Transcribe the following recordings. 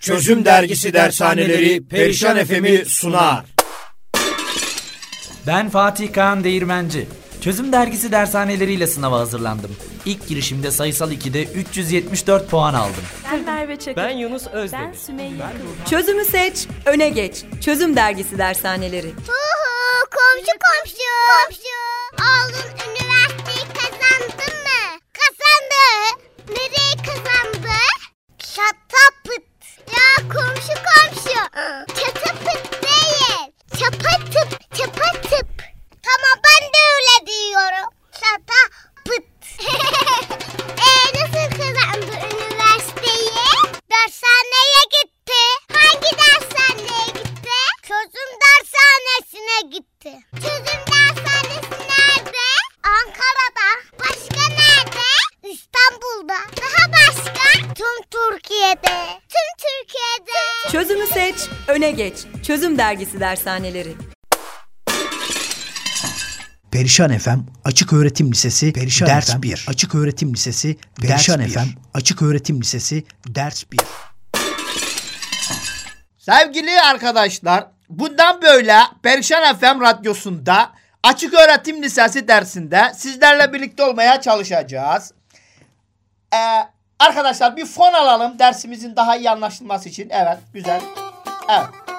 Çözüm Dergisi Dershaneleri Perişan FM'i sunar. Ben Fatih Kaan Değirmenci. Çözüm Dergisi dershaneleriyle sınava hazırlandım. İlk girişimde sayısal 2'de 374 puan aldım. Ben Merve Çakır. Ben Yunus Ben Özdemir. Sümeyye Kılıç. Çözümü seç, öne geç. Çözüm Dergisi Dershaneleri. Geç. Çözüm Dergisi Dershaneleri. Perişan FM Açık Öğretim Lisesi Perişan Ders 1 Açık Öğretim Lisesi Perişan FM Açık Öğretim Lisesi Ders 1 Sevgili arkadaşlar, bundan böyle Perişan FM radyosunda Açık Öğretim Lisesi dersinde sizlerle birlikte olmaya çalışacağız. Ee, arkadaşlar bir fon alalım dersimizin daha iyi anlaşılması için. Evet, güzel. Evet.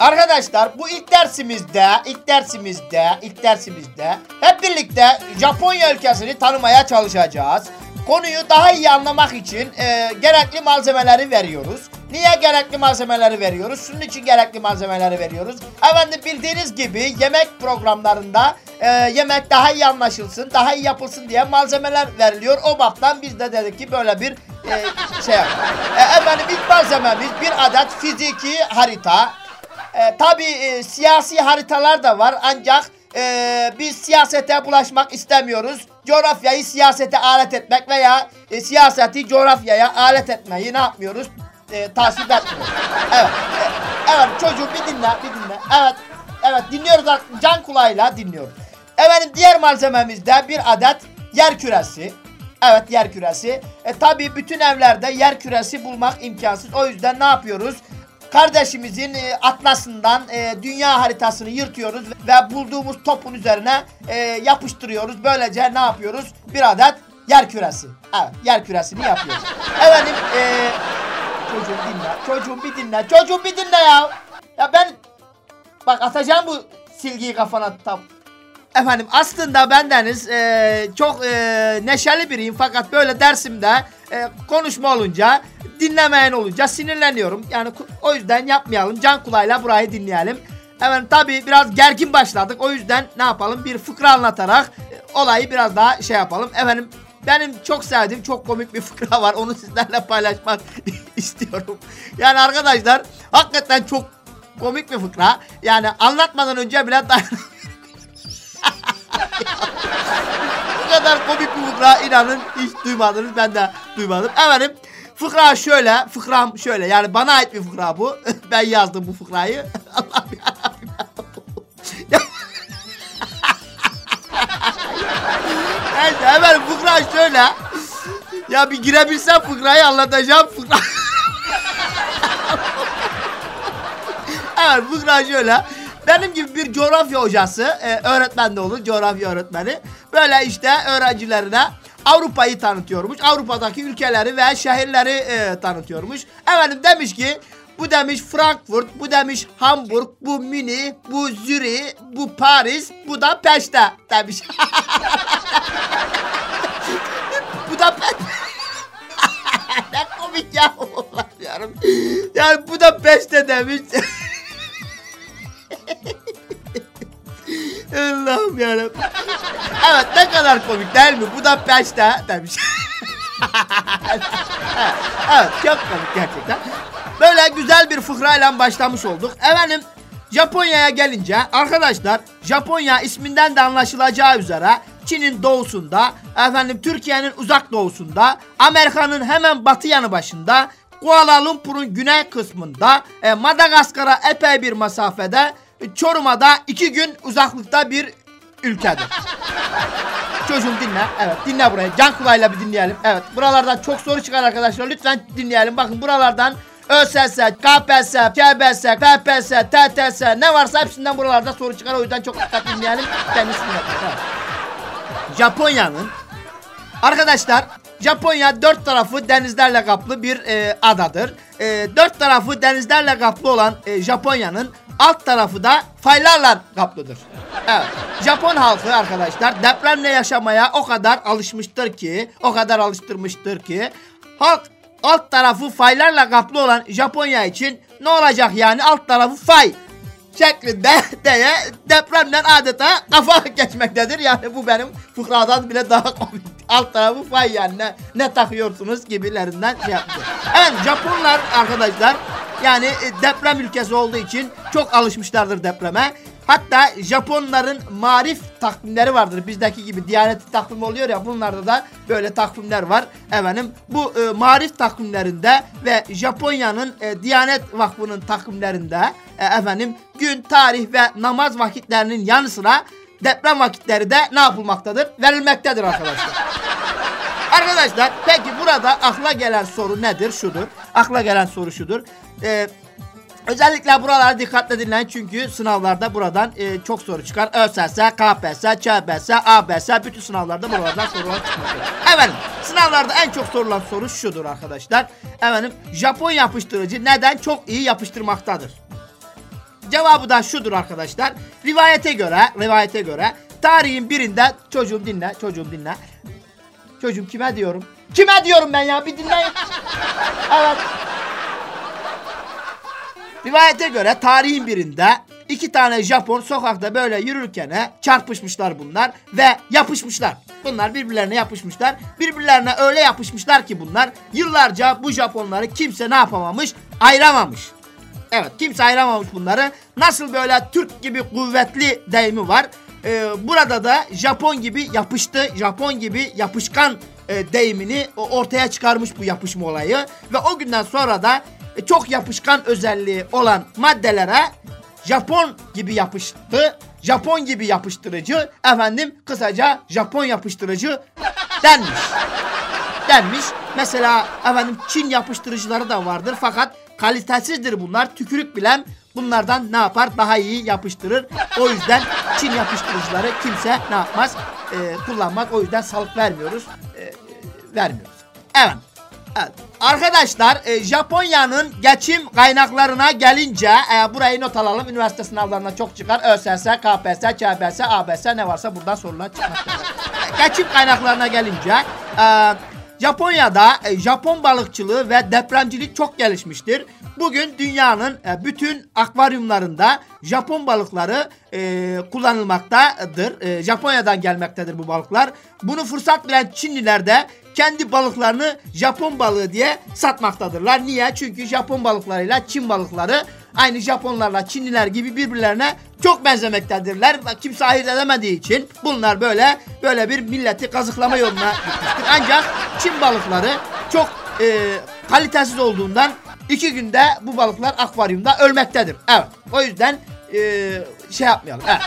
Arkadaşlar bu ilk dersimizde, ilk dersimizde, ilk dersimizde hep birlikte Japonya ülkesini tanımaya çalışacağız. Konuyu daha iyi anlamak için e, gerekli malzemeleri veriyoruz. Niye gerekli malzemeleri veriyoruz? Şunun için gerekli malzemeleri veriyoruz. Efendim bildiğiniz gibi yemek programlarında e, yemek daha iyi anlaşılsın, daha iyi yapılsın diye malzemeler veriliyor. O baktan biz de dedik ki böyle bir e, şey yapalım. E, efendim ilk malzememiz bir adet fiziki harita. E, tabii e, siyasi haritalar da var ancak e, biz siyasete bulaşmak istemiyoruz. Coğrafyayı siyasete alet etmek veya e, siyaseti coğrafyaya alet etmeyi ne yapmıyoruz? E, tasvip etmiyoruz. Evet. e, evet çocuğum bir dinle bir dinle. Evet. Evet dinliyoruz can kulağıyla dinliyoruz. Efendim diğer malzememizde bir adet yer küresi. Evet yer küresi. E tabi bütün evlerde yer küresi bulmak imkansız. O yüzden ne yapıyoruz? Kardeşimizin e, atlasından e, dünya haritasını yırtıyoruz ve bulduğumuz topun üzerine e, yapıştırıyoruz. Böylece ne yapıyoruz? Bir adet yer küresi. Evet yer küresini yapıyoruz. Efendim e, çocuğum dinle. Çocuğum bir dinle. Çocuğum bir dinle ya. Ya ben bak atacağım bu silgiyi kafana tam. Efendim aslında bendeniz e, çok e, neşeli biriyim fakat böyle dersimde e, konuşma olunca dinlemeyen olunca sinirleniyorum. Yani o yüzden yapmayalım. Can kulağıyla burayı dinleyelim. Efendim tabii biraz gergin başladık. O yüzden ne yapalım? Bir fıkra anlatarak e, olayı biraz daha şey yapalım. Efendim benim çok sevdiğim çok komik bir fıkra var. Onu sizlerle paylaşmak istiyorum. Yani arkadaşlar hakikaten çok komik bir fıkra. Yani anlatmadan önce bile dayanamıyorum. Bu kadar komik bir fıkra inanın hiç duymadınız ben de duymadım. Efendim fıkra şöyle fıkram şöyle yani bana ait bir fıkra bu. ben yazdım bu fıkrayı. Allah'ım yarabbim. Ya- Neyse efendim fıkra şöyle. Ya bir girebilsem fıkrayı anlatacağım fıkra. evet fıkra şöyle. Benim gibi bir coğrafya hocası, e, öğretmen de olur, coğrafya öğretmeni. Böyle işte öğrencilerine Avrupa'yı tanıtıyormuş. Avrupa'daki ülkeleri ve şehirleri e, tanıtıyormuş. Efendim demiş ki bu demiş Frankfurt, bu demiş Hamburg, bu Münih, bu Zürih, bu Paris, bu da Peşte demiş. bu da Peşte. ne komik ya. Yani bu da Peşte demiş. Allah'ım yarabbim. Evet ne kadar komik değil mi? Bu da peşte demiş. evet çok komik gerçekten. Böyle güzel bir fıkrayla başlamış olduk. Efendim Japonya'ya gelince arkadaşlar Japonya isminden de anlaşılacağı üzere Çin'in doğusunda, efendim Türkiye'nin uzak doğusunda, Amerika'nın hemen batı yanı başında, Kuala Lumpur'un güney kısmında, e, Madagaskar'a epey bir mesafede, Çorum'a da iki gün uzaklıkta bir ülkedir. Çocuğum dinle. Evet dinle burayı. Can kulağıyla bir dinleyelim. Evet buralardan çok soru çıkar arkadaşlar. Lütfen dinleyelim. Bakın buralardan ÖSS, KPSS, KBS, PPS, TTS ne varsa hepsinden buralarda soru çıkar. O yüzden çok dikkat dinleyelim. Yapın. Evet. Japonya'nın Arkadaşlar Japonya dört tarafı denizlerle kaplı bir e, adadır. E, dört tarafı denizlerle kaplı olan e, Japonya'nın alt tarafı da faylarla kaplıdır. Evet. Japon halkı arkadaşlar depremle yaşamaya o kadar alışmıştır ki, o kadar alıştırmıştır ki halk alt tarafı faylarla kaplı olan Japonya için ne olacak yani alt tarafı fay şeklinde diye depremden adeta kafa geçmektedir. Yani bu benim fıkradan bile daha komik. Alt tarafı fay yani ne, ne takıyorsunuz gibilerinden şey yaptı. Evet Japonlar arkadaşlar yani e, deprem ülkesi olduğu için çok alışmışlardır depreme. Hatta Japonların marif takvimleri vardır. Bizdeki gibi Diyanet takvimi oluyor ya bunlarda da böyle takvimler var. Efendim bu e, marif takvimlerinde ve Japonya'nın e, Diyanet Vakfı'nın takvimlerinde e, efendim gün, tarih ve namaz vakitlerinin yanı sıra deprem vakitleri de ne yapılmaktadır? Verilmektedir arkadaşlar. Arkadaşlar peki burada akla gelen soru nedir? Şudur. Akla gelen soru şudur. Ee, özellikle buralara dikkatle dinleyin çünkü sınavlarda buradan e, çok soru çıkar. ÖSS, KPSS, ÇBS, ABS bütün sınavlarda buralardan sorular çıkmaktadır. Efendim sınavlarda en çok sorulan soru şudur arkadaşlar. Efendim Japon yapıştırıcı neden çok iyi yapıştırmaktadır? Cevabı da şudur arkadaşlar. Rivayete göre, rivayete göre tarihin birinde çocuğum dinle, çocuğum dinle. Çocuğum kime diyorum? Kime diyorum ben ya? Bir dinleyin. Evet. Rivayete göre tarihin birinde iki tane Japon sokakta böyle yürürken çarpışmışlar bunlar ve yapışmışlar. Bunlar birbirlerine yapışmışlar. Birbirlerine öyle yapışmışlar ki bunlar yıllarca bu Japonları kimse ne yapamamış? Ayıramamış. Evet kimse ayıramamış bunları. Nasıl böyle Türk gibi kuvvetli deyimi var. Ee, burada da Japon gibi yapıştı, Japon gibi yapışkan e, deyimini ortaya çıkarmış bu yapışma olayı. Ve o günden sonra da çok yapışkan özelliği olan maddelere Japon gibi yapıştı. Japon gibi yapıştırıcı efendim kısaca Japon yapıştırıcı denmiş. denmiş. Mesela efendim Çin yapıştırıcıları da vardır fakat kalitesizdir bunlar. Tükürük bilen bunlardan ne yapar? Daha iyi yapıştırır. O yüzden Çin yapıştırıcıları kimse ne yapmaz? Ee, kullanmak. O yüzden salık vermiyoruz. Ee, vermiyoruz. Evet. Arkadaşlar e, Japonya'nın geçim kaynaklarına gelince e, burayı not alalım. Üniversite sınavlarına çok çıkar. ÖSS, KPSS, ÇBS, ABS ne varsa buradan sorular çıkmaktadır. geçim kaynaklarına gelince e, Japonya'da e, Japon balıkçılığı ve depremcilik çok gelişmiştir. Bugün dünyanın e, bütün akvaryumlarında Japon balıkları e, kullanılmaktadır. Japonya'dan gelmektedir bu balıklar. Bunu fırsat bilen Çinliler de kendi balıklarını Japon balığı diye satmaktadırlar. Niye? Çünkü Japon balıklarıyla Çin balıkları aynı Japonlarla Çinliler gibi birbirlerine çok benzemektedirler. Kimse ayırt edemediği için bunlar böyle böyle bir milleti kazıklama yoluna gitmiştir. Ancak Çin balıkları çok e, kalitesiz olduğundan iki günde bu balıklar akvaryumda ölmektedir. Evet. O yüzden e, şey yapmayalım. Evet.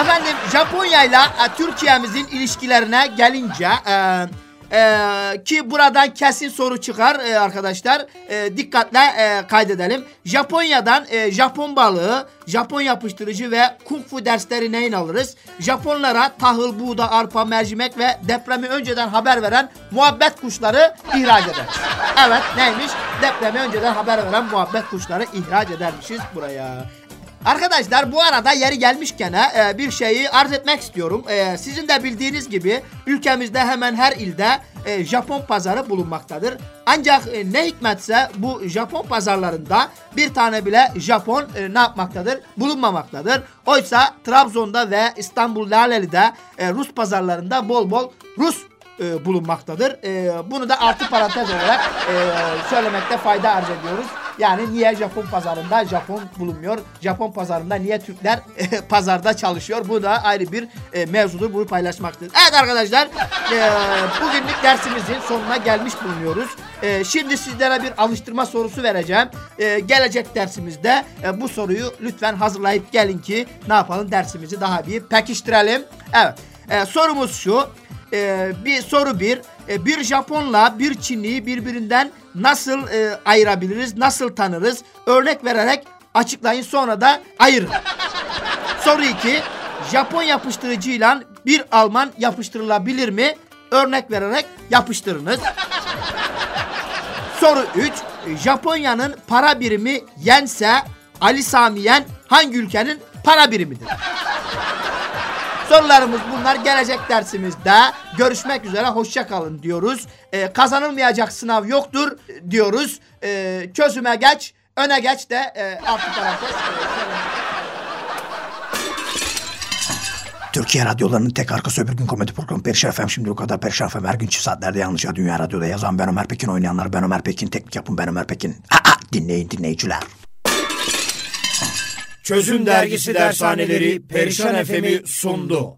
Efendim Japonya ile Türkiye'mizin ilişkilerine gelince e, ee, ki buradan kesin soru çıkar e, arkadaşlar. E, dikkatle e, kaydedelim. Japonya'dan e, Japon balığı, Japon yapıştırıcı ve kung fu dersleri neyin alırız? Japonlara tahıl, buğda, arpa, mercimek ve depremi önceden haber veren muhabbet kuşları ihraç eder. Evet neymiş? Depremi önceden haber veren muhabbet kuşları ihraç edermişiz buraya. Arkadaşlar bu arada yeri gelmişken e, bir şeyi arz etmek istiyorum. E, sizin de bildiğiniz gibi ülkemizde hemen her ilde e, Japon pazarı bulunmaktadır. Ancak e, ne hikmetse bu Japon pazarlarında bir tane bile Japon e, ne yapmaktadır? Bulunmamaktadır. Oysa Trabzon'da ve İstanbul Laleli'de e, Rus pazarlarında bol bol Rus e, bulunmaktadır. E, bunu da artı parantez olarak e, söylemekte fayda arz ediyoruz. Yani niye Japon pazarında Japon bulunmuyor? Japon pazarında niye Türkler e, pazarda çalışıyor? Bu da ayrı bir e, mevzudur. Bunu paylaşmaktır. Evet arkadaşlar e, bugünlük dersimizin sonuna gelmiş bulunuyoruz. E, şimdi sizlere bir alıştırma sorusu vereceğim. E, gelecek dersimizde e, bu soruyu lütfen hazırlayıp gelin ki ne yapalım dersimizi daha bir pekiştirelim. Evet. E, sorumuz şu. E, bir soru bir. E, bir Japonla bir Çinliyi birbirinden nasıl e, ayırabiliriz? Nasıl tanırız? Örnek vererek açıklayın sonra da ayırın. Soru 2. Japon yapıştırıcıyla bir Alman yapıştırılabilir mi? Örnek vererek yapıştırınız. Soru 3. Japonya'nın para birimi yense Ali Sami Yen hangi ülkenin para birimidir? Sorularımız bunlar. Gelecek dersimizde görüşmek üzere. Hoşça kalın diyoruz. Ee, kazanılmayacak sınav yoktur diyoruz. Ee, çözüme geç, öne geç de e, altı parantez. Türkiye radyolarının tek arkası öbür gün komedi programı Perişan FM şimdi bu kadar Perişan FM her gün çift saatlerde yalnızca Dünya Radyo'da yazan ben Ömer Pekin oynayanlar ben Ömer Pekin teknik yapım ben Ömer Pekin. Aa, dinleyin dinleyiciler. Çözüm Dergisi Dershaneleri Perişan FM'i sundu.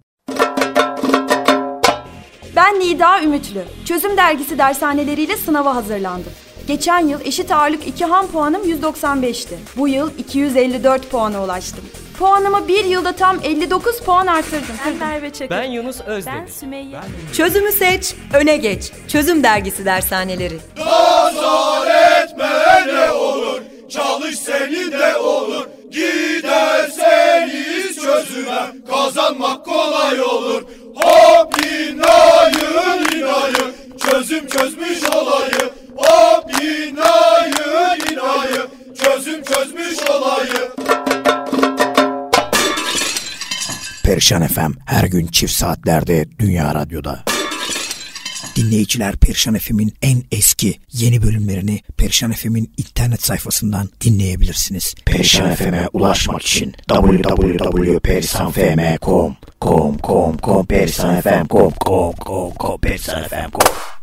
Ben Nida Ümitlü. Çözüm dergisi dershaneleriyle sınava hazırlandım. Geçen yıl eşit ağırlık 2 ham puanım 195'ti. Bu yıl 254 puana ulaştım. Puanımı bir yılda tam 59 puan arttırdım. Ben Merve Çakır. Ben Yunus Özdemir. Ben Sümeyye. Çözümü seç, öne geç. Çözüm dergisi dershaneleri. ne Perişan FM her gün çift saatlerde Dünya Radyo'da. Dinleyiciler Perişan FM'in en eski yeni bölümlerini Perişan FM'in internet sayfasından dinleyebilirsiniz. Perişan FM'e ulaşmak için www.perisanfm.com com com com perisanfm.com com com com perisanfm.com